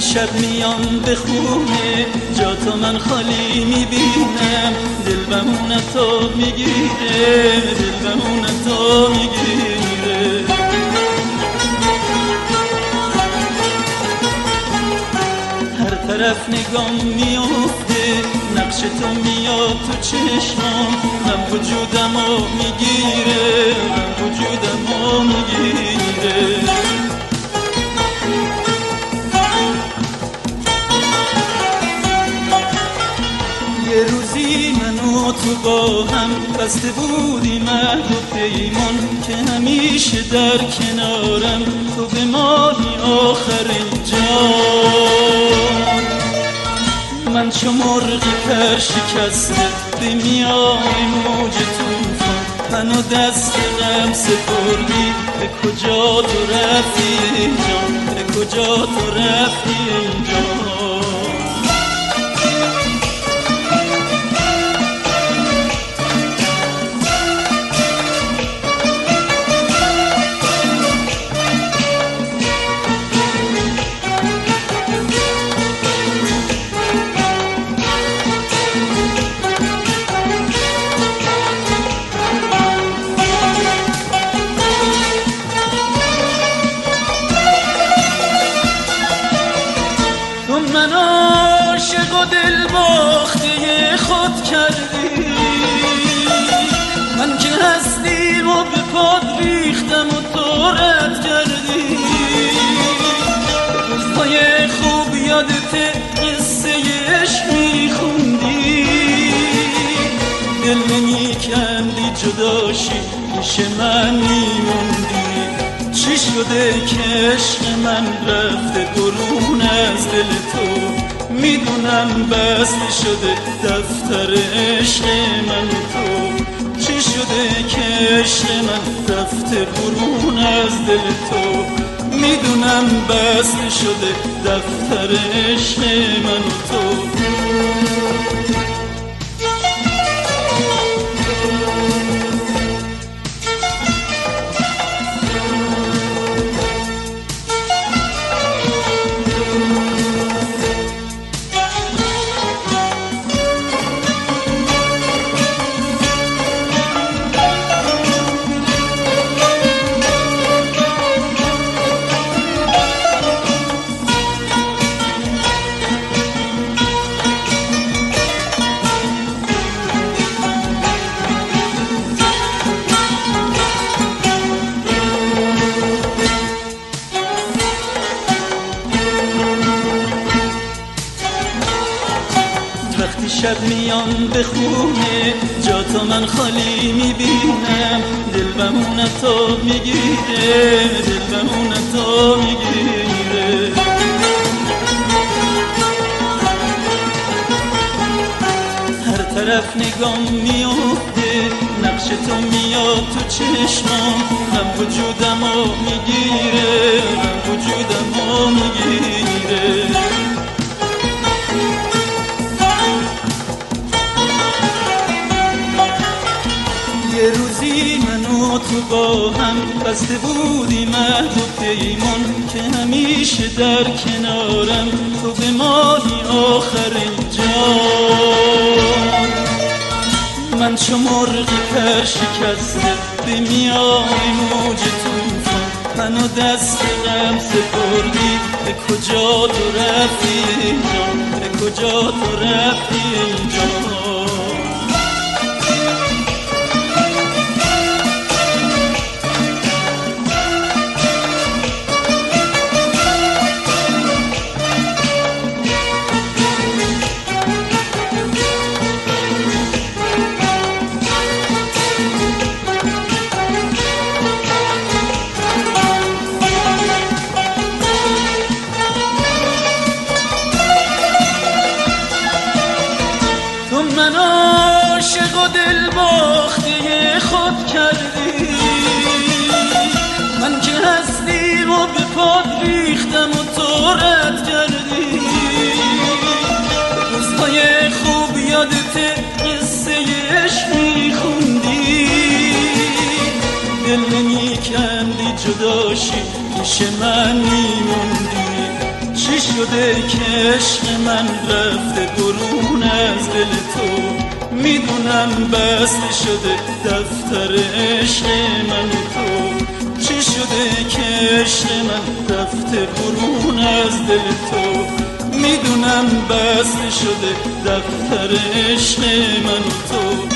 شب میام به خونه جا تو من خالی می‌بینم. دل بمونه تو می‌گیره دل بمونه تو می‌گیره. هر طرف نگام میافته نقش تو میاد تو چشمام. من وجودم رو می‌گیره من وجودم رو می‌گیره. تو با هم بسته بودی مهد و پیمان که همیشه در کنارم. تو به ماهی آخر جان من چو مرغی پر شکسته به میای موج توفان منو دست غم سپردی. به کجا تو عاشق و دل باخته خود کردی. من که هستیم و به پاد ریختم و تو رد کردی. روزهای خوب یادت قصه عشق میخوندی. دل نمی کندی جداشی پیش من میموندی. چی شده که عشق من رفته برون از دل تو؟ می‌دونم بسته شده دفتر عشق من تو. چی شده که عشق من رفته برون از دل تو؟ می‌دونم بسته شده دفتر عشق من تو. شب میام به خونه. جا تو من خالی می‌بینم. دل بمونه تو می‌گیره. دل بمونه تو می‌گیره. هر طرف نگام میافته. نقش تو میاد تو چشمام. من وجودم می‌گیره. من وجودم می‌گیره. تو با هم بسته بودیم مهد و پیمان که همیشه در کنارم. تو به ماهی آخر جان من چو مرغی پر شکسته به میای موج توفان منو دست غم سپردی. به کجا تو رفتی جان به کجا تو رفتی جان پاد ریختم و تو رد کردی. روزهای خوب یادت قصه عشق میخوندی. دل نمی کندی جداشی پیش من میموندی. چی شده که عشق من رفته برون از دل تو؟ می‌دونم بسته شده دفتر عشق من تو. شده که عشق من رفته برون از دل تو. می‌دونم بسته شده دفتر عشق من تو.